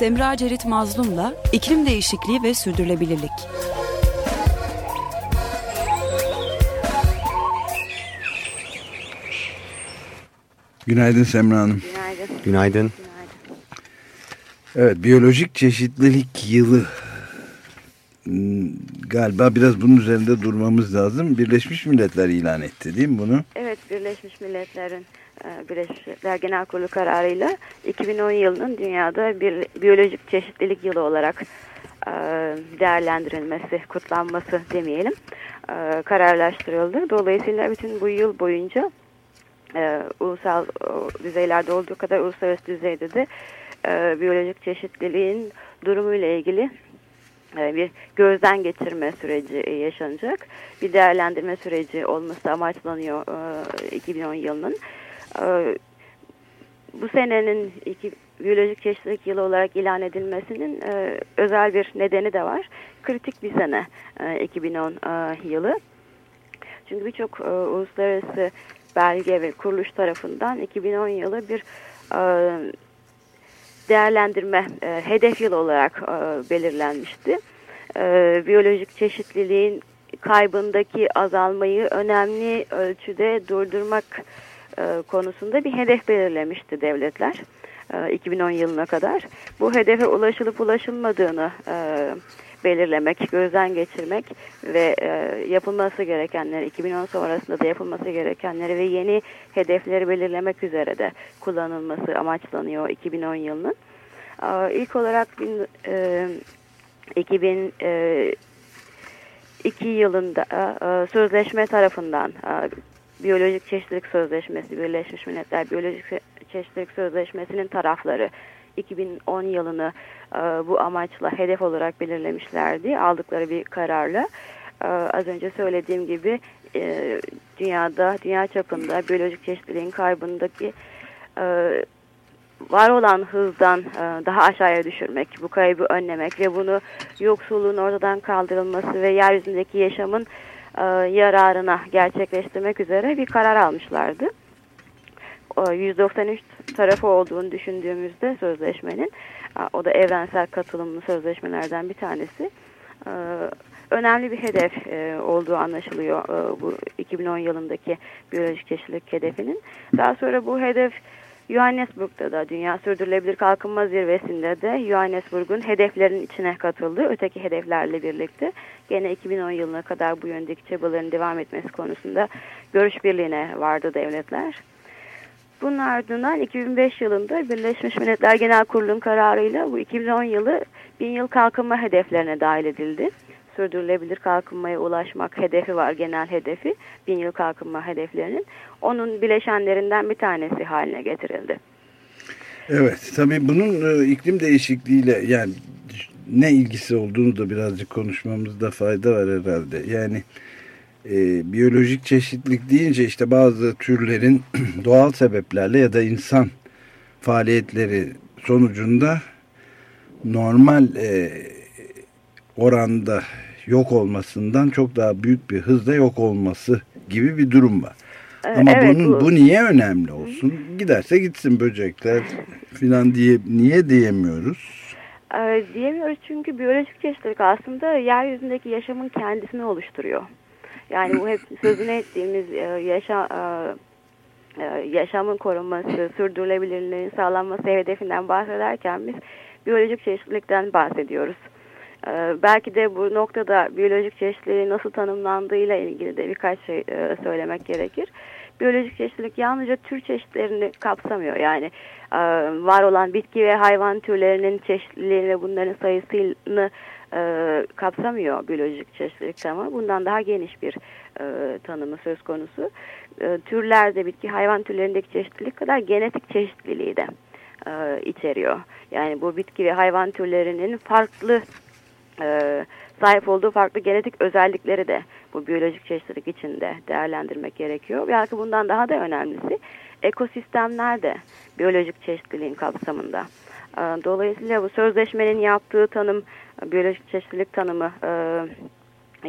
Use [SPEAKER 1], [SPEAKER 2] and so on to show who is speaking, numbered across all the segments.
[SPEAKER 1] Semra Cerit Mazlum'la iklim değişikliği ve sürdürülebilirlik.
[SPEAKER 2] Günaydın Semra Hanım.
[SPEAKER 3] Günaydın.
[SPEAKER 4] Günaydın.
[SPEAKER 2] Evet, biyolojik çeşitlilik yılı hmm, galiba biraz bunun üzerinde durmamız lazım. Birleşmiş Milletler ilan etti değil mi bunu?
[SPEAKER 3] Evet, Birleşmiş Milletler'in e, Birleşmiş Milletler Genel Kurulu kararıyla 2010 yılının dünyada bir biyolojik çeşitlilik yılı olarak e, değerlendirilmesi, kutlanması demeyelim, e, kararlaştırıldı. Dolayısıyla bütün bu yıl boyunca ulusal düzeylerde olduğu kadar uluslararası düzeyde de biyolojik çeşitliliğin durumuyla ilgili bir gözden geçirme süreci yaşanacak. Bir değerlendirme süreci olması amaçlanıyor 2010 yılının. Bu senenin iki, biyolojik çeşitlilik yılı olarak ilan edilmesinin özel bir nedeni de var. Kritik bir sene 2010 yılı. Çünkü birçok uluslararası belge ve kuruluş tarafından 2010 yılı bir değerlendirme e, hedef yıl olarak e, belirlenmişti. E, biyolojik çeşitliliğin kaybındaki azalmayı önemli ölçüde durdurmak e, konusunda bir hedef belirlemişti devletler. 2010 e, yılına kadar. Bu hedefe ulaşılıp ulaşılmadığını e, belirlemek, gözden geçirmek ve yapılması gerekenleri, 2010 sonrasında da yapılması gerekenleri ve yeni hedefleri belirlemek üzere de kullanılması amaçlanıyor 2010 yılının. E, ilk olarak bin, 2002 yılında sözleşme tarafından Biyolojik Çeşitlilik Sözleşmesi, Birleşmiş Milletler Biyolojik Çeşitlilik Sözleşmesi'nin tarafları 2010 yılını e, bu amaçla hedef olarak belirlemişlerdi. Aldıkları bir kararla. E, az önce söylediğim gibi e, dünyada, dünya çapında biyolojik çeşitliliğin kaybındaki e, var olan hızdan e, daha aşağıya düşürmek, bu kaybı önlemek ve bunu yoksulluğun ortadan kaldırılması ve yeryüzündeki yaşamın yararına gerçekleştirmek üzere bir karar almışlardı. 193 tarafı olduğunu düşündüğümüzde sözleşmenin o da evrensel katılımlı sözleşmelerden bir tanesi önemli bir hedef olduğu anlaşılıyor bu 2010 yılındaki biyolojik çeşitlilik hedefinin. Daha sonra bu hedef Johannesburg'da da Dünya Sürdürülebilir Kalkınma Zirvesi'nde de Johannesburg'un hedeflerin içine katıldı. Öteki hedeflerle birlikte gene 2010 yılına kadar bu yöndeki çabaların devam etmesi konusunda görüş birliğine vardı devletler. Bunun ardından 2005 yılında Birleşmiş Milletler Genel Kurulu'nun kararıyla bu 2010 yılı bin yıl kalkınma hedeflerine dahil edildi. Sürdürülebilir kalkınmaya ulaşmak hedefi var, genel hedefi. Bin yıl kalkınma hedeflerinin. Onun bileşenlerinden bir tanesi haline getirildi.
[SPEAKER 2] Evet, tabii bunun e, iklim değişikliğiyle yani ne ilgisi olduğunu da birazcık konuşmamızda fayda var herhalde. Yani e, biyolojik çeşitlilik deyince işte bazı türlerin doğal sebeplerle ya da insan faaliyetleri sonucunda normal e, oranda yok olmasından çok daha büyük bir hızla yok olması gibi bir durum var. Ama evet, bunun bu... bu niye önemli olsun? Giderse gitsin böcekler filan diye niye diyemiyoruz?
[SPEAKER 3] Ee, diyemiyoruz çünkü biyolojik çeşitlilik aslında yeryüzündeki yaşamın kendisini oluşturuyor. Yani bu hep sözünü ettiğimiz e, yaşa, e, e, yaşamın korunması, sürdürülebilirliğin sağlanması hedefinden bahsederken biz biyolojik çeşitlilikten bahsediyoruz. Belki de bu noktada biyolojik çeşitliliği nasıl tanımlandığıyla ilgili de birkaç şey söylemek gerekir. Biyolojik çeşitlilik yalnızca tür çeşitlerini kapsamıyor. Yani var olan bitki ve hayvan türlerinin çeşitliliğini ve bunların sayısını e, kapsamıyor biyolojik çeşitlilik ama bundan daha geniş bir e, tanımı söz konusu. E, türlerde bitki hayvan türlerindeki çeşitlilik kadar genetik çeşitliliği de e, içeriyor. Yani bu bitki ve hayvan türlerinin farklı e, sahip olduğu farklı genetik özellikleri de bu biyolojik çeşitlilik içinde değerlendirmek gerekiyor. Belki bundan daha da önemlisi ekosistemler de biyolojik çeşitliliğin kapsamında. E, dolayısıyla bu sözleşmenin yaptığı tanım biyolojik çeşitlilik tanımı e,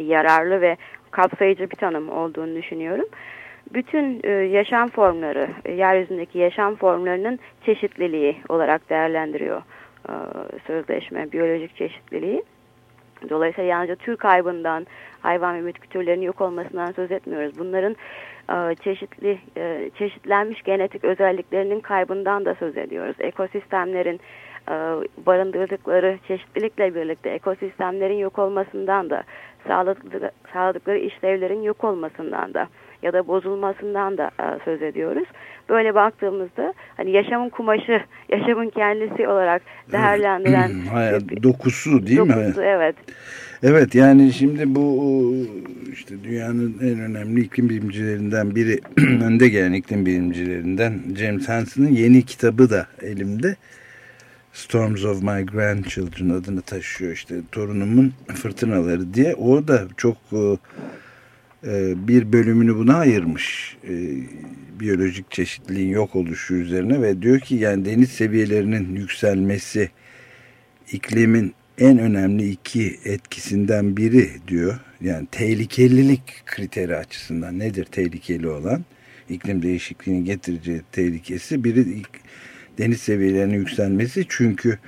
[SPEAKER 3] yararlı ve kapsayıcı bir tanım olduğunu düşünüyorum. Bütün e, yaşam formları, yeryüzündeki yaşam formlarının çeşitliliği olarak değerlendiriyor e, sözleşme biyolojik çeşitliliği. Dolayısıyla yalnızca tür kaybından, hayvan ve bitki türlerinin yok olmasından söz etmiyoruz. Bunların e, çeşitli e, çeşitlenmiş genetik özelliklerinin kaybından da söz ediyoruz. Ekosistemlerin e, barındırdıkları çeşitlilikle birlikte ekosistemlerin yok olmasından da sağladıkları, işlevlerin yok olmasından da ya da bozulmasından da e, söz ediyoruz. Böyle baktığımızda hani yaşamın kumaşı, yaşamın kendisi olarak değerlendiren
[SPEAKER 2] Hayat dokusu değil
[SPEAKER 3] dokusu,
[SPEAKER 2] mi?
[SPEAKER 3] Dokusu evet.
[SPEAKER 2] Evet yani şimdi bu işte dünyanın en önemli iklim bilimcilerinden biri önde gelen iklim bilimcilerinden James Hansen'ın yeni kitabı da elimde. Storms of My Grandchildren adını taşıyor işte torunumun fırtınaları diye. O da çok e, bir bölümünü buna ayırmış. E, biyolojik çeşitliliğin yok oluşu üzerine ve diyor ki yani deniz seviyelerinin yükselmesi iklimin en önemli iki etkisinden biri diyor. Yani tehlikelilik kriteri açısından nedir tehlikeli olan? iklim değişikliğinin getireceği tehlikesi biri deniz seviyelerinin yükselmesi çünkü e,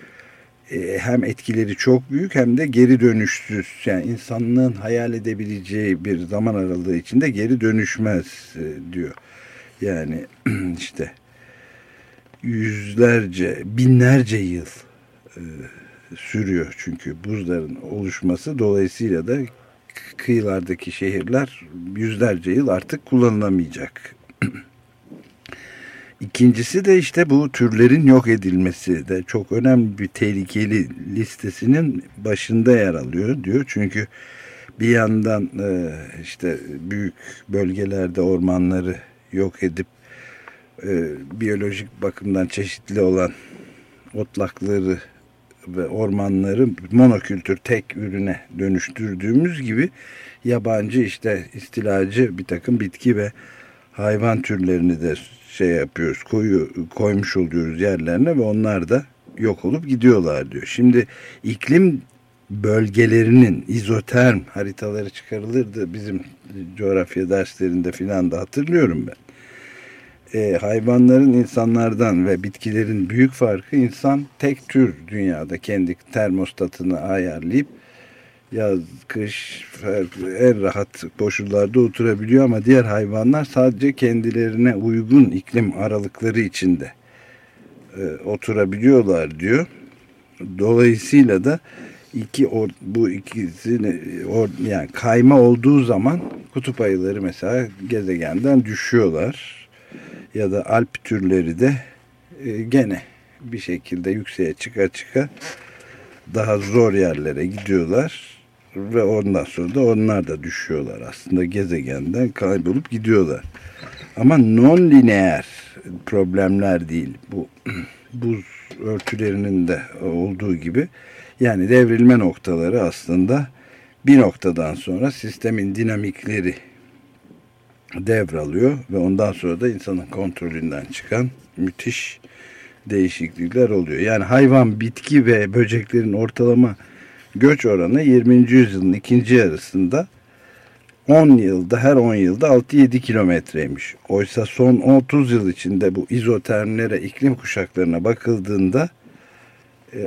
[SPEAKER 2] hem etkileri çok büyük hem de geri dönüşsüz. Yani insanlığın hayal edebileceği bir zaman aralığı içinde geri dönüşmez e, diyor. Yani işte yüzlerce, binlerce yıl e, sürüyor çünkü buzların oluşması dolayısıyla da kıyılardaki şehirler yüzlerce yıl artık kullanılamayacak. İkincisi de işte bu türlerin yok edilmesi de çok önemli bir tehlikeli listesinin başında yer alıyor diyor. Çünkü bir yandan e, işte büyük bölgelerde ormanları yok edip e, biyolojik bakımdan çeşitli olan otlakları ve ormanları monokültür tek ürüne dönüştürdüğümüz gibi yabancı işte istilacı bir takım bitki ve hayvan türlerini de şey yapıyoruz koyu, koymuş oluyoruz yerlerine ve onlar da yok olup gidiyorlar diyor. Şimdi iklim bölgelerinin izoterm haritaları çıkarılırdı bizim coğrafya derslerinde filan da hatırlıyorum ben. E, hayvanların insanlardan ve bitkilerin büyük farkı insan tek tür dünyada kendi termostatını ayarlayıp yaz, kış en rahat koşullarda oturabiliyor ama diğer hayvanlar sadece kendilerine uygun iklim aralıkları içinde e, oturabiliyorlar diyor. Dolayısıyla da iki or, bu ikisini or, yani kayma olduğu zaman kutup ayıları mesela gezegenden düşüyorlar ya da alp türleri de e, gene bir şekilde yükseğe çıka çıka daha zor yerlere gidiyorlar ve ondan sonra da onlar da düşüyorlar aslında gezegenden kaybolup gidiyorlar. Ama non-lineer problemler değil bu buz örtülerinin de olduğu gibi yani devrilme noktaları aslında bir noktadan sonra sistemin dinamikleri devralıyor ve ondan sonra da insanın kontrolünden çıkan müthiş değişiklikler oluyor. Yani hayvan, bitki ve böceklerin ortalama göç oranı 20. yüzyılın ikinci yarısında 10 yılda her 10 yılda 6-7 kilometreymiş. Oysa son 30 yıl içinde bu izotermlere, iklim kuşaklarına bakıldığında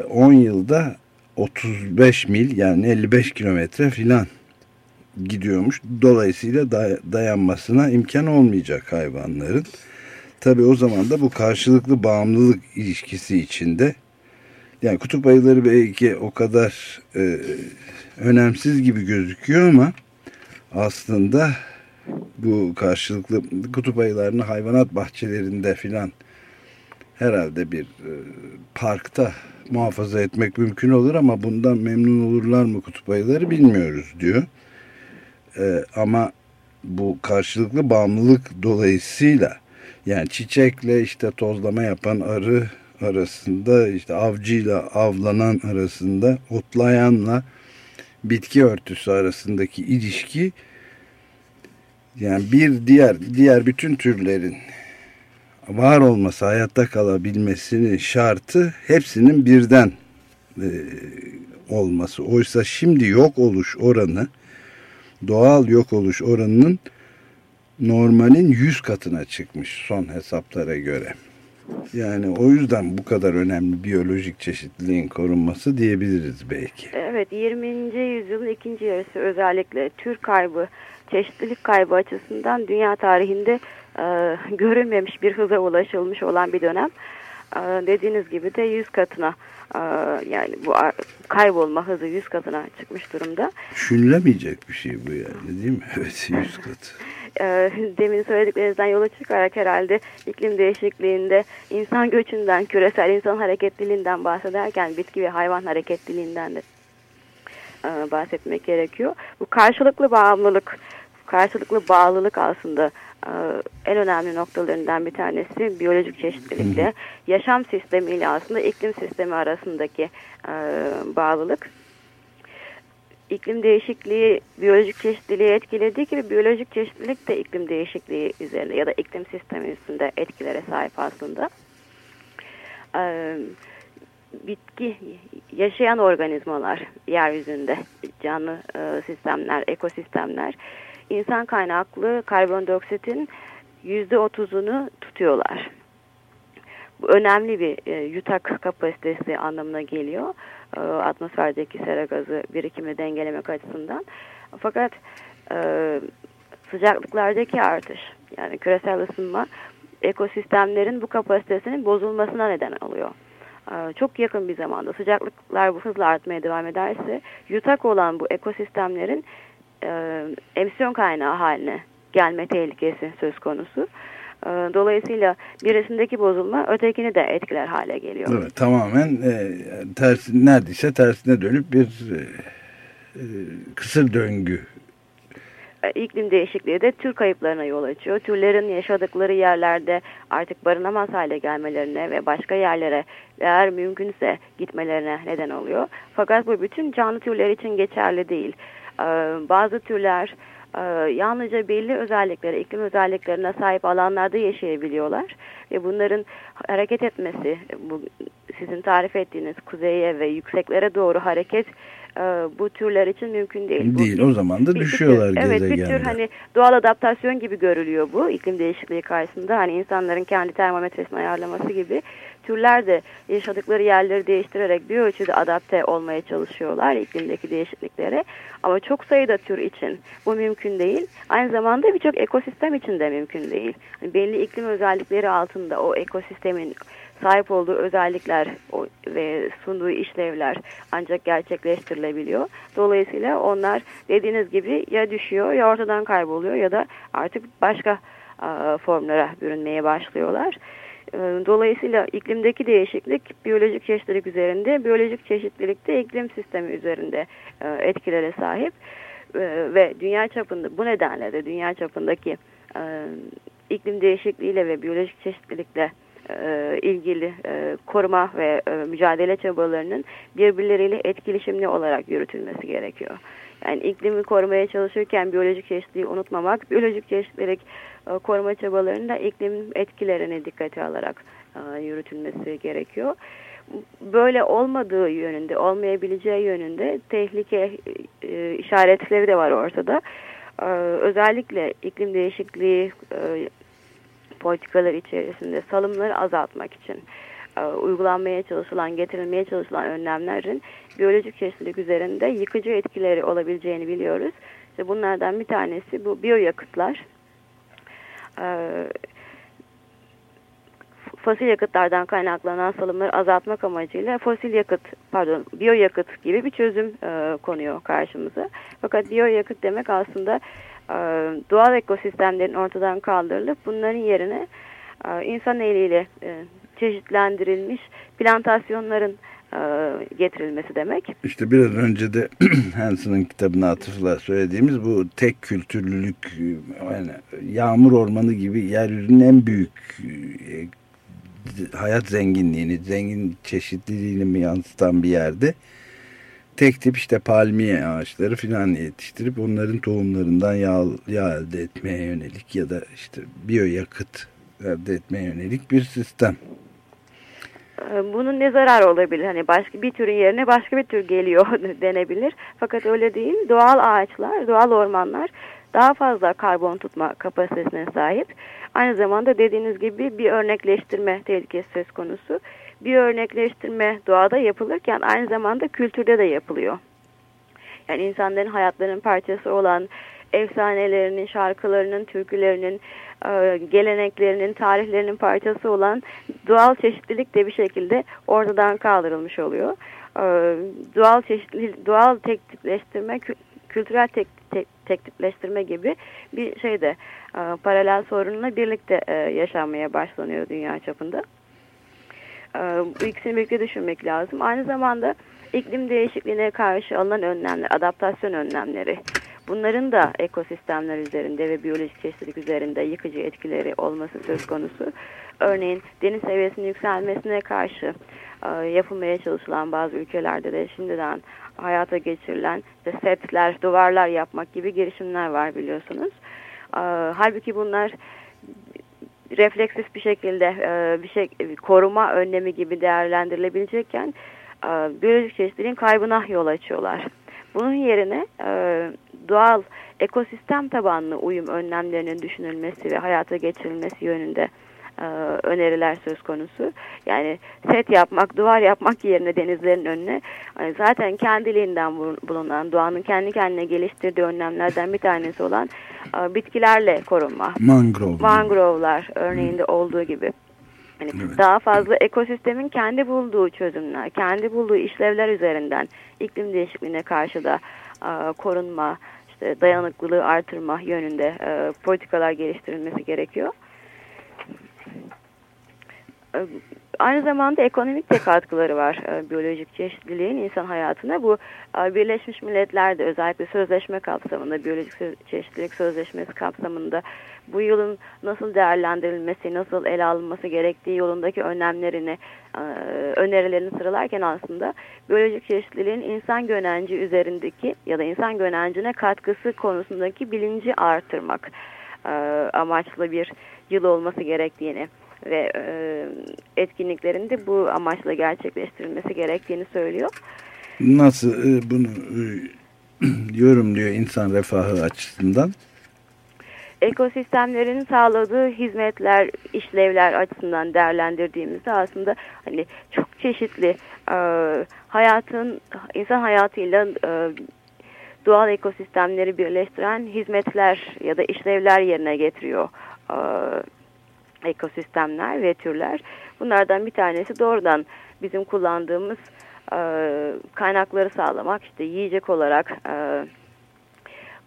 [SPEAKER 2] 10 e, yılda 35 mil yani 55 kilometre filan gidiyormuş. Dolayısıyla dayanmasına imkan olmayacak hayvanların. Tabi o zaman da bu karşılıklı bağımlılık ilişkisi içinde yani kutup ayıları belki o kadar e, önemsiz gibi gözüküyor ama aslında bu karşılıklı kutup ayılarını hayvanat bahçelerinde filan herhalde bir e, parkta muhafaza etmek mümkün olur ama bundan memnun olurlar mı kutup ayıları bilmiyoruz diyor. E, ama bu karşılıklı bağımlılık dolayısıyla yani çiçekle işte tozlama yapan arı arasında işte avcıyla avlanan arasında otlayanla bitki örtüsü arasındaki ilişki yani bir diğer diğer bütün türlerin var olması, hayatta kalabilmesinin şartı hepsinin birden e, olması. Oysa şimdi yok oluş oranı doğal yok oluş oranının normalin 100 katına çıkmış son hesaplara göre. Yani o yüzden bu kadar önemli biyolojik çeşitliliğin korunması diyebiliriz belki.
[SPEAKER 3] Evet 20. yüzyılın ikinci yarısı özellikle tür kaybı, çeşitlilik kaybı açısından dünya tarihinde e, görülmemiş bir hıza ulaşılmış olan bir dönem. E, dediğiniz gibi de 100 katına e, yani bu kaybolma hızı 100 katına çıkmış durumda.
[SPEAKER 2] Düşünülemeyecek bir şey bu yani değil mi? Evet 100 kat.
[SPEAKER 3] E, demin söylediklerinizden yola çıkarak herhalde iklim değişikliğinde insan göçünden, küresel insan hareketliliğinden bahsederken bitki ve hayvan hareketliliğinden de e, bahsetmek gerekiyor. Bu karşılıklı bağımlılık, karşılıklı bağlılık aslında e, en önemli noktalarından bir tanesi biyolojik çeşitlilikle, yaşam sistemiyle aslında iklim sistemi arasındaki e, bağlılık iklim değişikliği biyolojik çeşitliliği etkilediği gibi biyolojik çeşitlilik de iklim değişikliği üzerinde ya da iklim sistemi üstünde etkilere sahip aslında. Ee, bitki, yaşayan organizmalar yeryüzünde, canlı e, sistemler, ekosistemler insan kaynaklı karbondioksitin yüzde otuzunu tutuyorlar. Bu önemli bir e, yutak kapasitesi anlamına geliyor. E, atmosferdeki sera gazı birikimini dengelemek açısından. Fakat e, sıcaklıklardaki artış yani küresel ısınma ekosistemlerin bu kapasitesinin bozulmasına neden oluyor. E, çok yakın bir zamanda sıcaklıklar bu hızla artmaya devam ederse yutak olan bu ekosistemlerin e, emisyon kaynağı haline gelme tehlikesi söz konusu. E, dolayısıyla birisindeki bozulma ötekini de etkiler hale geliyor.
[SPEAKER 2] Evet, tamamen e, tersi, neredeyse tersine dönüp bir e, e, kısır döngü
[SPEAKER 3] e, iklim değişikliği de tür kayıplarına yol açıyor. Türlerin yaşadıkları yerlerde artık barınamaz hale gelmelerine ve başka yerlere eğer mümkünse gitmelerine neden oluyor. Fakat bu bütün canlı türler için geçerli değil. E, bazı türler yalnızca belli özelliklere, iklim özelliklerine sahip alanlarda yaşayabiliyorlar. Ve bunların hareket etmesi, bu sizin tarif ettiğiniz kuzeye ve yükseklere doğru hareket e, bu türler için mümkün değil.
[SPEAKER 2] Değil bu, o zaman da bir, düşüyorlar
[SPEAKER 3] bir Evet bir tür hani doğal adaptasyon gibi görülüyor bu iklim değişikliği karşısında. Hani insanların kendi termometresini ayarlaması gibi türler de yaşadıkları yerleri değiştirerek bir ölçüde adapte olmaya çalışıyorlar iklimdeki değişikliklere. Ama çok sayıda tür için bu mümkün değil. Aynı zamanda birçok ekosistem için de mümkün değil. Yani belli iklim özellikleri altında o ekosistemin sahip olduğu özellikler ve sunduğu işlevler ancak gerçekleştirilebiliyor. Dolayısıyla onlar dediğiniz gibi ya düşüyor ya ortadan kayboluyor ya da artık başka formlara bürünmeye başlıyorlar. Dolayısıyla iklimdeki değişiklik biyolojik çeşitlilik üzerinde, biyolojik çeşitlilik de iklim sistemi üzerinde etkilere sahip. Ve dünya çapında bu nedenle de dünya çapındaki iklim değişikliğiyle ve biyolojik çeşitlilikle e, ilgili e, koruma ve e, mücadele çabalarının birbirleriyle etkileşimli olarak yürütülmesi gerekiyor. Yani iklimi korumaya çalışırken biyolojik çeşitliliği unutmamak, biyolojik çeşitlilik e, koruma çabalarında iklim etkilerini dikkate alarak e, yürütülmesi gerekiyor. Böyle olmadığı yönünde, olmayabileceği yönünde tehlike e, işaretleri de var ortada. E, özellikle iklim değişikliği e, politikalar içerisinde salımları azaltmak için e, uygulanmaya çalışılan, getirilmeye çalışılan önlemlerin biyolojik çeşitlilik üzerinde yıkıcı etkileri olabileceğini biliyoruz. İşte bunlardan bir tanesi bu biyoyakıtlar. E, fosil yakıtlardan kaynaklanan salımları azaltmak amacıyla fosil yakıt, pardon biyoyakıt gibi bir çözüm e, konuyor karşımıza. Fakat biyoyakıt demek aslında doğal ekosistemlerin ortadan kaldırılıp bunların yerine e, insan eliyle e, çeşitlendirilmiş plantasyonların getirilmesi demek.
[SPEAKER 2] İşte biraz önce de Hansen'ın kitabına atıfla söylediğimiz bu tek kültürlülük yani yağmur ormanı gibi yeryüzünün en büyük hayat zenginliğini, zengin çeşitliliğini mi yansıtan bir yerde tek tip işte palmiye ağaçları filan yetiştirip onların tohumlarından yağ, yağ elde etmeye yönelik ya da işte biyoyakıt elde etmeye yönelik bir sistem.
[SPEAKER 3] Ee, bunun ne zararı olabilir? Hani başka bir türün yerine başka bir tür geliyor denebilir. Fakat öyle değil. Doğal ağaçlar, doğal ormanlar daha fazla karbon tutma kapasitesine sahip. Aynı zamanda dediğiniz gibi bir örnekleştirme tehlikesi söz konusu. Bir örnekleştirme doğada yapılırken aynı zamanda kültürde de yapılıyor. Yani insanların hayatlarının parçası olan efsanelerinin, şarkılarının, türkülerinin, e, geleneklerinin, tarihlerinin parçası olan doğal çeşitlilik de bir şekilde ortadan kaldırılmış oluyor. E, doğal çeşitlilik, doğal teknikleştirme, kültürel tek, tek, gibi bir şey de e, paralel sorunla birlikte yaşanmaya başlanıyor dünya çapında. Bu ikisini birlikte düşünmek lazım. Aynı zamanda iklim değişikliğine karşı alınan önlemler, adaptasyon önlemleri, Bunların da ekosistemler üzerinde ve biyolojik çeşitlilik üzerinde yıkıcı etkileri olması söz konusu. Örneğin deniz seviyesinin yükselmesine karşı e, yapılmaya çalışılan bazı ülkelerde de şimdiden hayata geçirilen işte setler, duvarlar yapmak gibi girişimler var biliyorsunuz. E, halbuki bunlar refleksif bir şekilde e, bir şey koruma önlemi gibi değerlendirilebilecekken e, biyolojik çeşitliliğin kaybına yol açıyorlar. Bunun yerine e, doğal ekosistem tabanlı uyum önlemlerinin düşünülmesi ve hayata geçirilmesi yönünde öneriler söz konusu. Yani set yapmak, duvar yapmak yerine denizlerin önüne hani zaten kendiliğinden bulunan, doğanın kendi kendine geliştirdiği önlemlerden bir tanesi olan e, bitkilerle korunma.
[SPEAKER 2] Mangrove.
[SPEAKER 3] Mangrove'lar örneğinde olduğu gibi. Yani evet. Daha fazla ekosistemin kendi bulduğu çözümler, kendi bulduğu işlevler üzerinden iklim değişikliğine karşı da e, korunma, işte dayanıklılığı artırma yönünde e, politikalar geliştirilmesi gerekiyor. E, aynı zamanda ekonomik de katkıları var e, biyolojik çeşitliliğin insan hayatına. Bu e, Birleşmiş Milletler'de özellikle sözleşme kapsamında, biyolojik çeşitlilik sözleşmesi kapsamında bu yılın nasıl değerlendirilmesi, nasıl ele alınması gerektiği yolundaki önlemlerini, e, önerilerini sıralarken aslında biyolojik çeşitliliğin insan gönenci üzerindeki ya da insan gönencine katkısı konusundaki bilinci artırmak amaçlı bir yıl olması gerektiğini ve e, etkinliklerin de bu amaçla gerçekleştirilmesi gerektiğini söylüyor.
[SPEAKER 2] Nasıl bunu yorumluyor insan refahı açısından?
[SPEAKER 3] ekosistemlerin sağladığı hizmetler, işlevler açısından değerlendirdiğimizde aslında hani çok çeşitli e, hayatın insan hayatıyla e, doğal ekosistemleri birleştiren hizmetler ya da işlevler yerine getiriyor e, ekosistemler ve türler. Bunlardan bir tanesi doğrudan bizim kullandığımız e, kaynakları sağlamak, işte yiyecek olarak e,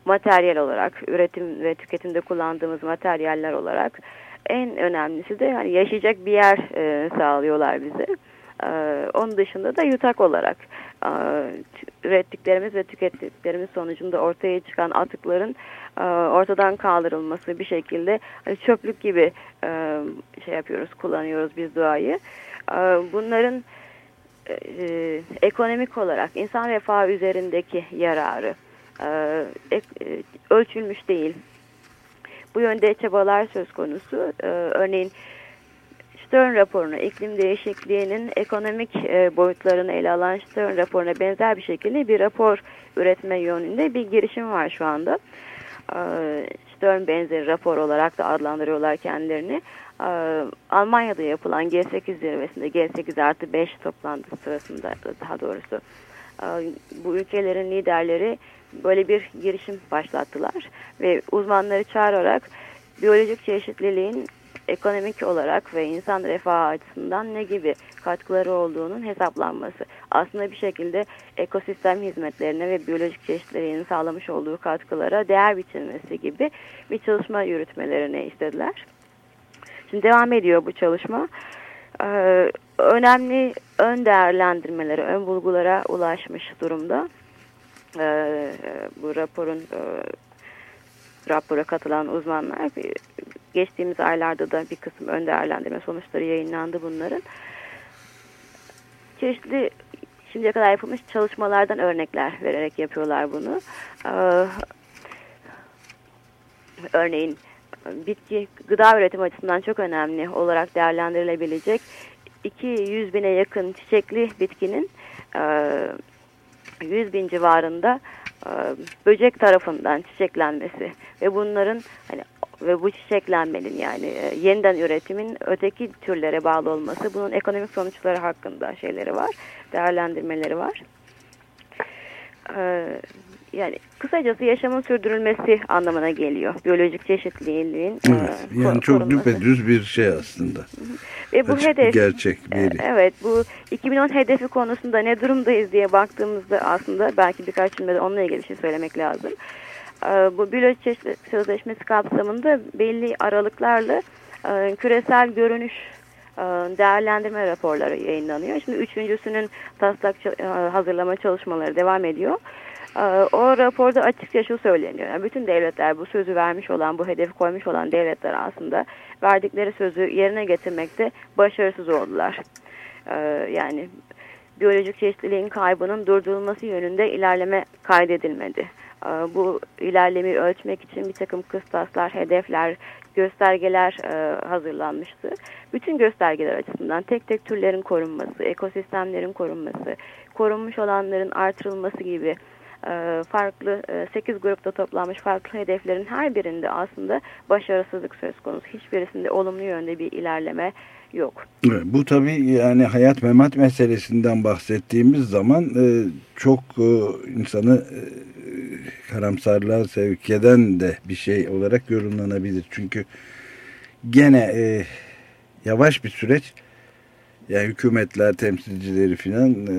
[SPEAKER 3] materyal olarak, üretim ve tüketimde kullandığımız materyaller olarak en önemlisi de hani yaşayacak bir yer e, sağlıyorlar bize. E, onun dışında da yutak olarak e, ürettiklerimiz ve tükettiklerimiz sonucunda ortaya çıkan atıkların e, ortadan kaldırılması bir şekilde hani çöplük gibi e, şey yapıyoruz, kullanıyoruz biz doğayı. Bunların ekonomik olarak insan refahı üzerindeki yararı, ölçülmüş değil. Bu yönde çabalar söz konusu. Örneğin Stern raporunu, iklim değişikliğinin ekonomik boyutlarını ele alan Stern raporuna benzer bir şekilde bir rapor üretme yönünde bir girişim var şu anda. Stern benzeri rapor olarak da adlandırıyorlar kendilerini. Almanya'da yapılan G8 zirvesinde G8 artı 5 toplantısı sırasında daha doğrusu bu ülkelerin liderleri böyle bir girişim başlattılar ve uzmanları çağırarak biyolojik çeşitliliğin ekonomik olarak ve insan refahı açısından ne gibi katkıları olduğunun hesaplanması. Aslında bir şekilde ekosistem hizmetlerine ve biyolojik çeşitliliğin sağlamış olduğu katkılara değer biçilmesi gibi bir çalışma yürütmelerini istediler. Şimdi devam ediyor bu çalışma. Ee, önemli ön değerlendirmelere, ön bulgulara ulaşmış durumda. Ee, bu raporun e, rapora katılan uzmanlar geçtiğimiz aylarda da bir kısım ön değerlendirme sonuçları yayınlandı bunların. Çeşitli şimdiye kadar yapılmış çalışmalardan örnekler vererek yapıyorlar bunu. Ee, örneğin bitki gıda üretim açısından çok önemli olarak değerlendirilebilecek 200 bine yakın çiçekli bitkinin 100 bin civarında e, böcek tarafından çiçeklenmesi ve bunların hani ve bu çiçeklenmenin yani e, yeniden üretimin öteki türlere bağlı olması bunun ekonomik sonuçları hakkında şeyleri var, değerlendirmeleri var. E, yani kısacası yaşamın sürdürülmesi anlamına geliyor. Biyolojik çeşitliliğin
[SPEAKER 2] e, evet, e, yani çok düpedüz bir şey aslında.
[SPEAKER 3] Ve bu
[SPEAKER 2] Açık
[SPEAKER 3] hedef
[SPEAKER 2] gerçek veri.
[SPEAKER 3] Evet, bu 2010 hedefi konusunda ne durumdayız diye baktığımızda aslında belki birkaç cümlede onunla ilgili bir şey söylemek lazım. Bu biyolojik çeşitlilik sözleşmesi kapsamında belli aralıklarla küresel görünüş değerlendirme raporları yayınlanıyor. Şimdi üçüncüsünün taslak hazırlama çalışmaları devam ediyor. Ee, o raporda açıkça şu söyleniyor. Yani bütün devletler bu sözü vermiş olan, bu hedefi koymuş olan devletler aslında verdikleri sözü yerine getirmekte başarısız oldular. Ee, yani biyolojik çeşitliliğin kaybının durdurulması yönünde ilerleme kaydedilmedi. Ee, bu ilerlemeyi ölçmek için bir takım kıstaslar, hedefler, göstergeler e, hazırlanmıştı. Bütün göstergeler açısından tek tek türlerin korunması, ekosistemlerin korunması, korunmuş olanların artırılması gibi e, farklı 8 e, grupta toplanmış farklı hedeflerin her birinde aslında başarısızlık söz konusu. Hiçbirisinde olumlu yönde bir ilerleme yok.
[SPEAKER 2] bu tabii yani hayat memat meselesinden bahsettiğimiz zaman e, çok insanı karamsarlığa sevk eden de bir şey olarak yorumlanabilir. Çünkü gene yavaş bir süreç yani hükümetler temsilcileri filan e,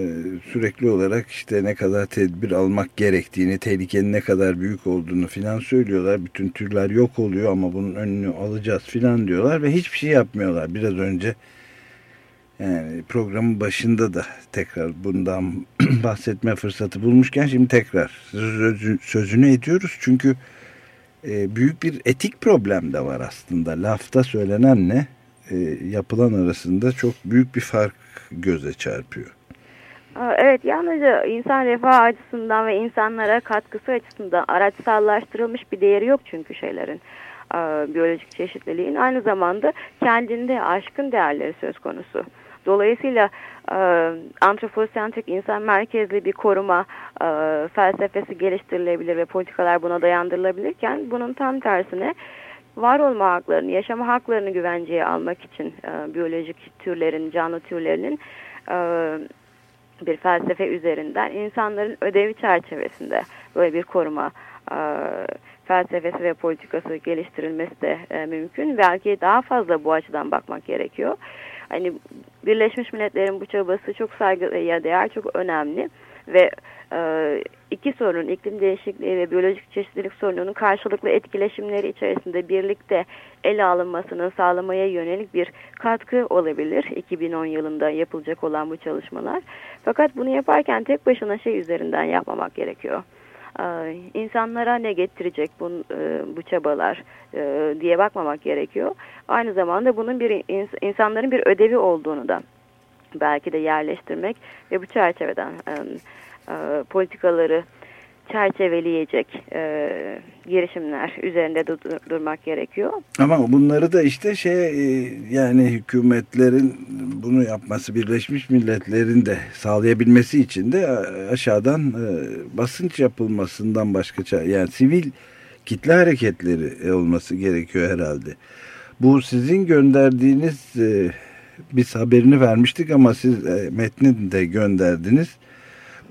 [SPEAKER 2] sürekli olarak işte ne kadar tedbir almak gerektiğini, tehlikenin ne kadar büyük olduğunu filan söylüyorlar. Bütün türler yok oluyor ama bunun önünü alacağız filan diyorlar ve hiçbir şey yapmıyorlar. Biraz önce yani programın başında da tekrar bundan bahsetme fırsatı bulmuşken şimdi tekrar sözünü ediyoruz. Çünkü e, büyük bir etik problem de var aslında. Lafta söylenen ne? E, yapılan arasında çok büyük bir fark göze çarpıyor.
[SPEAKER 3] Evet yalnızca insan refah açısından ve insanlara katkısı açısından araçsallaştırılmış bir değeri yok çünkü şeylerin biyolojik çeşitliliğin aynı zamanda kendinde aşkın değerleri söz konusu. Dolayısıyla e, antroposentrik insan merkezli bir koruma felsefesi geliştirilebilir ve politikalar buna dayandırılabilirken bunun tam tersine var olma haklarını, yaşama haklarını güvenceye almak için e, biyolojik türlerin, canlı türlerinin e, bir felsefe üzerinden insanların ödevi çerçevesinde böyle bir koruma e, felsefesi ve politikası geliştirilmesi de e, mümkün. Belki daha fazla bu açıdan bakmak gerekiyor. Hani Birleşmiş Milletler'in bu çabası çok saygıya değer, çok önemli ve e, iki sorun iklim değişikliği ve biyolojik çeşitlilik sorununun karşılıklı etkileşimleri içerisinde birlikte ele alınmasını sağlamaya yönelik bir katkı olabilir 2010 yılında yapılacak olan bu çalışmalar. Fakat bunu yaparken tek başına şey üzerinden yapmamak gerekiyor. Ee, insanlara ne getirecek bu, e, bu çabalar e, diye bakmamak gerekiyor. Aynı zamanda bunun bir insanların bir ödevi olduğunu da belki de yerleştirmek ve bu çerçeveden e, politikaları çerçeveleyecek e, girişimler üzerinde dur durmak gerekiyor.
[SPEAKER 2] Ama bunları da işte şey e, yani hükümetlerin bunu yapması Birleşmiş Milletler'in de sağlayabilmesi için de aşağıdan e, basınç yapılmasından başka yani sivil kitle hareketleri olması gerekiyor herhalde. Bu sizin gönderdiğiniz e, biz haberini vermiştik ama siz e, metni de gönderdiniz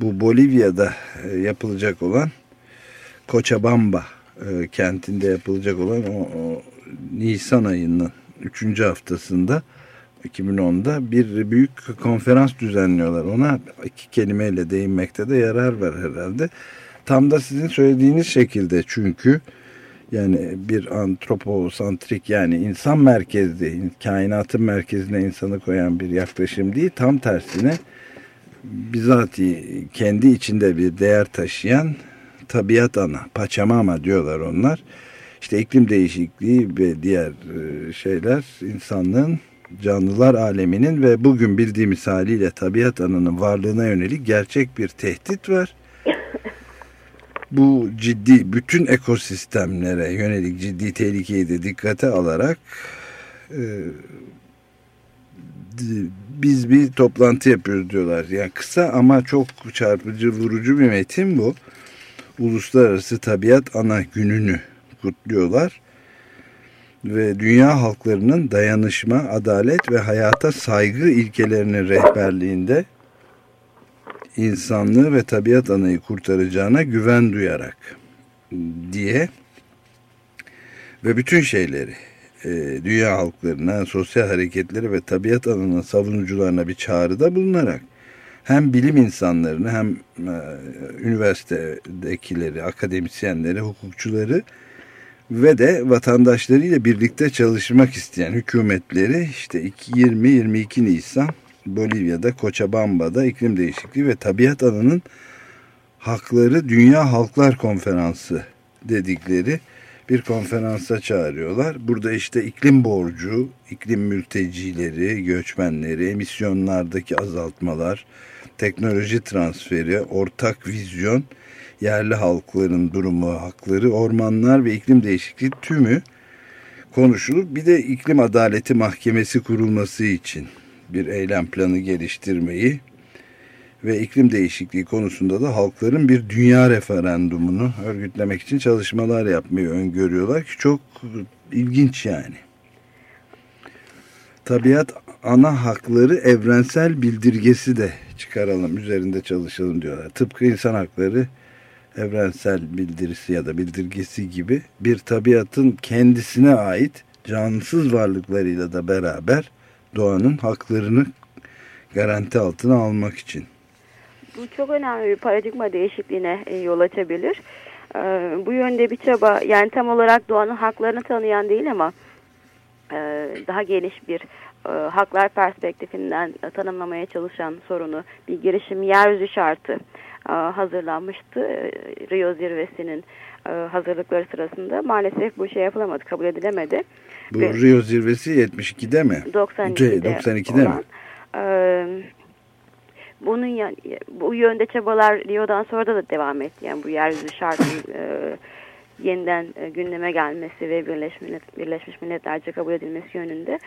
[SPEAKER 2] bu Bolivya'da e, yapılacak olan Cochabamba e, kentinde yapılacak olan o, o Nisan ayının 3. haftasında 2010'da bir büyük konferans düzenliyorlar. Ona iki kelimeyle değinmekte de yarar var herhalde. Tam da sizin söylediğiniz şekilde çünkü yani bir antroposantrik yani insan merkezli, kainatın merkezine insanı koyan bir yaklaşım değil. Tam tersine bizatihi kendi içinde bir değer taşıyan tabiat ana, paçamama diyorlar onlar. İşte iklim değişikliği ve diğer e, şeyler insanlığın canlılar aleminin ve bugün bildiğimiz haliyle tabiat anının varlığına yönelik gerçek bir tehdit var. Bu ciddi bütün ekosistemlere yönelik ciddi tehlikeyi de dikkate alarak e, biz bir toplantı yapıyoruz diyorlar. Yani kısa ama çok çarpıcı, vurucu bir metin bu. Uluslararası Tabiat Ana Günü'nü kutluyorlar. Ve dünya halklarının dayanışma, adalet ve hayata saygı ilkelerinin rehberliğinde insanlığı ve tabiat anayı kurtaracağına güven duyarak diye ve bütün şeyleri e, dünya halklarına, sosyal hareketleri ve tabiat alanının savunucularına bir çağrıda bulunarak hem bilim insanlarını hem e, üniversitedekileri, akademisyenleri, hukukçuları ve de vatandaşlarıyla birlikte çalışmak isteyen hükümetleri işte 20-22 Nisan Bolivya'da, Cochabamba'da iklim değişikliği ve tabiat alanının hakları Dünya Halklar Konferansı dedikleri bir konferansa çağırıyorlar. Burada işte iklim borcu, iklim mültecileri, göçmenleri, emisyonlardaki azaltmalar, teknoloji transferi, ortak vizyon, yerli halkların durumu, hakları, ormanlar ve iklim değişikliği tümü konuşulur. Bir de iklim adaleti mahkemesi kurulması için bir eylem planı geliştirmeyi ve iklim değişikliği konusunda da halkların bir dünya referandumunu örgütlemek için çalışmalar yapmayı öngörüyorlar ki çok ilginç yani. Tabiat ana hakları evrensel bildirgesi de çıkaralım, üzerinde çalışalım diyorlar. Tıpkı insan hakları evrensel bildirisi ya da bildirgesi gibi bir tabiatın kendisine ait cansız varlıklarıyla da beraber doğanın haklarını garanti altına almak için.
[SPEAKER 3] Bu çok önemli bir paradigma değişikliğine e, yol açabilir. E, bu yönde bir çaba yani tam olarak doğanın haklarını tanıyan değil ama e, daha geniş bir haklar perspektifinden tanımlamaya çalışan sorunu bir girişim yeryüzü şartı hazırlanmıştı Rio zirvesinin hazırlıkları sırasında maalesef bu şey yapılamadı kabul edilemedi.
[SPEAKER 2] Bu Ve, Rio zirvesi 72'de mi?
[SPEAKER 3] 92'de, 92'de olan, mi? bunun yani, bu yönde çabalar Rio'dan sonra da, da devam etti. Yani bu yeryüzü şartının e, yeniden e, gündeme gelmesi ve Birleşmiş, Millet, Birleşmiş Milletlerce kabul edilmesi yönünde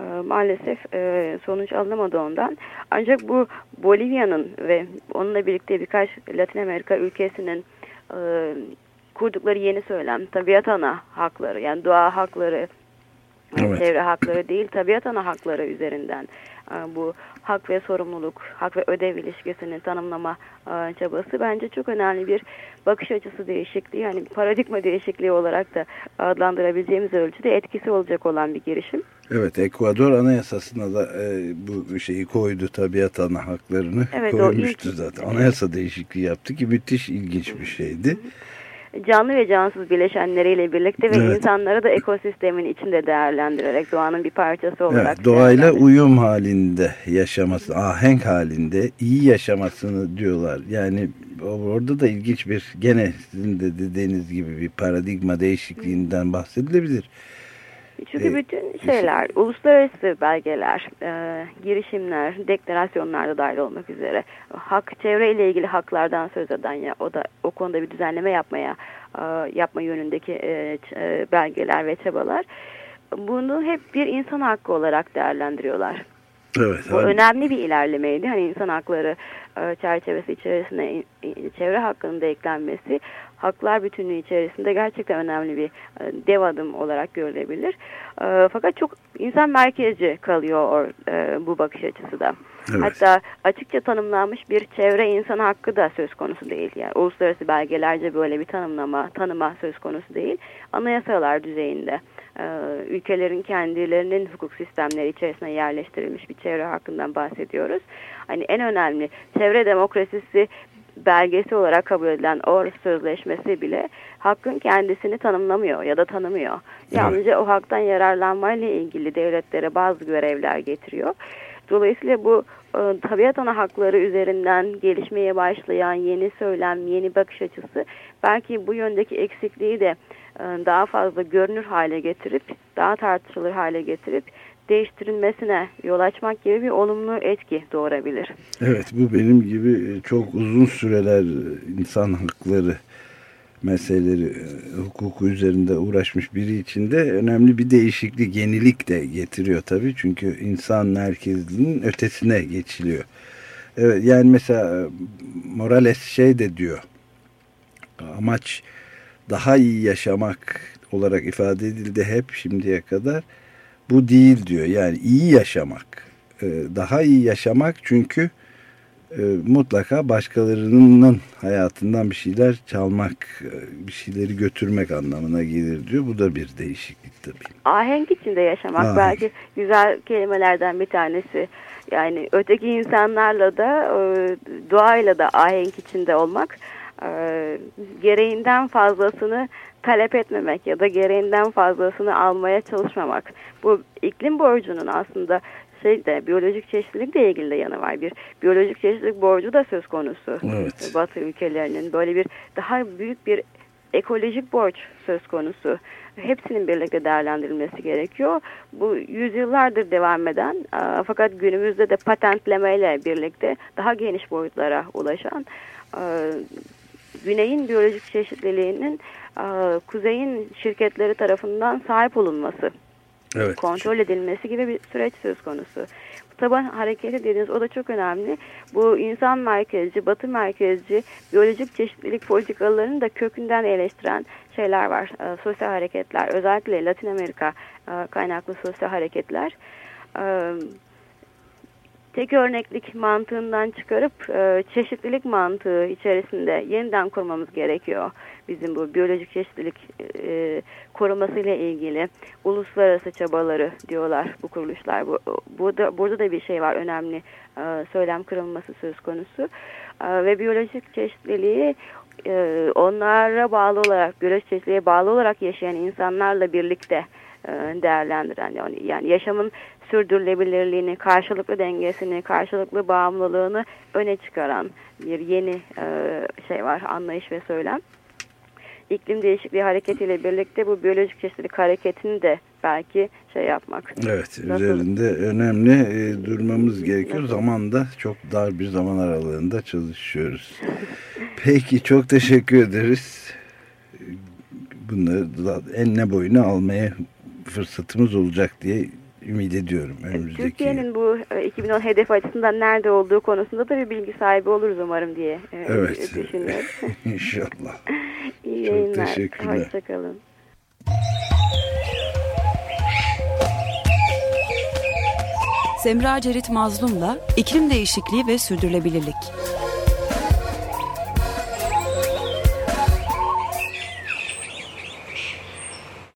[SPEAKER 3] e, maalesef e, sonuç alınamadı ondan. Ancak bu Bolivya'nın ve onunla birlikte birkaç Latin Amerika ülkesinin e, kurdukları yeni söylem tabiat ana hakları yani doğa hakları evet. çevre hakları değil tabiat ana hakları üzerinden e, bu hak ve sorumluluk, hak ve ödev ilişkisini tanımlama e, çabası bence çok önemli bir bakış açısı değişikliği, yani paradigma değişikliği olarak da adlandırabileceğimiz ölçüde etkisi olacak olan bir girişim.
[SPEAKER 2] Evet, Ekvador Anayasası'na da e, bu şeyi koydu, tabiat ana haklarını evet, koymuştu zaten. Anayasa değişikliği yaptı ki müthiş ilginç bir şeydi. Hı hı
[SPEAKER 3] canlı ve cansız bileşenleriyle birlikte ve evet. insanları da ekosistemin içinde değerlendirerek doğanın bir parçası olarak.
[SPEAKER 2] Evet, doğayla uyum halinde yaşaması, ahenk halinde iyi yaşamasını diyorlar. Yani orada da ilginç bir gene sizin de dediğiniz gibi bir paradigma değişikliğinden bahsedilebilir.
[SPEAKER 3] Çünkü bütün şeyler, uluslararası belgeler, e, girişimler, deklarasyonlar da dahil olmak üzere hak, çevre ile ilgili haklardan söz eden ya o da o konuda bir düzenleme yapmaya e, yapma yönündeki e, e, belgeler ve çabalar bunu hep bir insan hakkı olarak değerlendiriyorlar.
[SPEAKER 2] Evet,
[SPEAKER 3] Bu hani... önemli bir ilerlemeydi. Hani insan hakları e, çerçevesi içerisinde çevre hakkının da eklenmesi haklar bütünlüğü içerisinde gerçekten önemli bir e, dev adım olarak görülebilir. E, fakat çok insan merkezci kalıyor bu bakış açısı da. Evet. Hatta açıkça tanımlanmış bir çevre insan hakkı da söz konusu değil. Yani uluslararası belgelerce böyle bir tanımlama, tanıma söz konusu değil. Anayasalar düzeyinde ülkelerin kendilerinin hukuk sistemleri içerisine yerleştirilmiş bir çevre hakkından bahsediyoruz. Hani en önemli çevre demokrasisi belgesi olarak kabul edilen Århus Sözleşmesi bile hakkın kendisini tanımlamıyor ya da tanımıyor. Yalnızca o haktan yararlanmayla ilgili devletlere bazı görevler getiriyor. Dolayısıyla bu e, tabiat ana hakları üzerinden gelişmeye başlayan yeni söylem, yeni bakış açısı belki bu yöndeki eksikliği de daha fazla görünür hale getirip, daha tartışılır hale getirip değiştirilmesine yol açmak gibi bir olumlu etki doğurabilir.
[SPEAKER 2] Evet bu benim gibi çok uzun süreler insan hakları meseleleri e, hukuku üzerinde uğraşmış biri için de önemli bir değişiklik, yenilik de getiriyor tabii. Çünkü insan merkezinin ötesine geçiliyor. Evet, yani mesela e, Morales şey de diyor. amaç daha iyi yaşamak olarak ifade edildi hep şimdiye kadar. Bu değil diyor. Yani iyi yaşamak. E, daha iyi yaşamak çünkü e, mutlaka başkalarının hayatından bir şeyler çalmak, e, bir şeyleri götürmek anlamına gelir diyor. Bu da bir değişiklik tabii.
[SPEAKER 3] Ahenk içinde yaşamak Ahenk. belki güzel kelimelerden bir tanesi. Yani öteki insanlarla da e, doğayla da ahenk içinde olmak gereğinden fazlasını talep etmemek ya da gereğinden fazlasını almaya çalışmamak. Bu iklim borcunun aslında şeyde biyolojik çeşitlilikle ilgili de yanı var. Bir biyolojik çeşitlilik borcu da söz konusu. Evet. Batı ülkelerinin böyle bir daha büyük bir ekolojik borç söz konusu. Hepsinin birlikte değerlendirilmesi gerekiyor. Bu yüzyıllardır devam eden fakat günümüzde de patentlemeyle birlikte daha geniş boyutlara ulaşan Güney'in biyolojik çeşitliliğinin Kuzey'in şirketleri tarafından sahip olunması evet. kontrol edilmesi gibi bir süreç söz konusu. Taban hareketi dediğiniz o da çok önemli. Bu insan merkezci, batı merkezci, biyolojik çeşitlilik politikalarını da kökünden eleştiren şeyler var. E, sosyal hareketler, özellikle Latin Amerika e, kaynaklı sosyal hareketler. E, tek örneklik mantığından çıkarıp e, çeşitlilik mantığı içerisinde yeniden kurmamız gerekiyor. Bizim bu biyolojik çeşitlilik e, korumasıyla ilgili uluslararası çabaları diyorlar bu kuruluşlar. Bu, burada, burada da bir şey var önemli e, söylem kırılması söz konusu. E, ve biyolojik çeşitliliği e, onlara bağlı olarak, biyolojik çeşitliliğe bağlı olarak yaşayan insanlarla birlikte değerlendiren yani, yani yaşamın sürdürülebilirliğini, karşılıklı dengesini, karşılıklı bağımlılığını öne çıkaran bir yeni e, şey var, anlayış ve söylem. İklim değişikliği hareketiyle birlikte bu biyolojik çeşitlilik hareketini de belki şey yapmak.
[SPEAKER 2] Evet, Nasıl? üzerinde önemli e, durmamız gerekiyor. Nasıl? Zaman da çok dar bir zaman aralığında çalışıyoruz. Peki, çok teşekkür ederiz. Bunları enine boyuna almaya fırsatımız olacak diye ümit ediyorum.
[SPEAKER 3] Türkiye'nin bu 2010 e, hedef açısından nerede olduğu konusunda da bir bilgi sahibi oluruz umarım diye
[SPEAKER 2] e, evet. düşünüyorum. İnşallah.
[SPEAKER 3] İyi Çok yayınlar. teşekkürler. Hoşçakalın.
[SPEAKER 1] Semra Cerit Mazlum'la iklim değişikliği ve sürdürülebilirlik.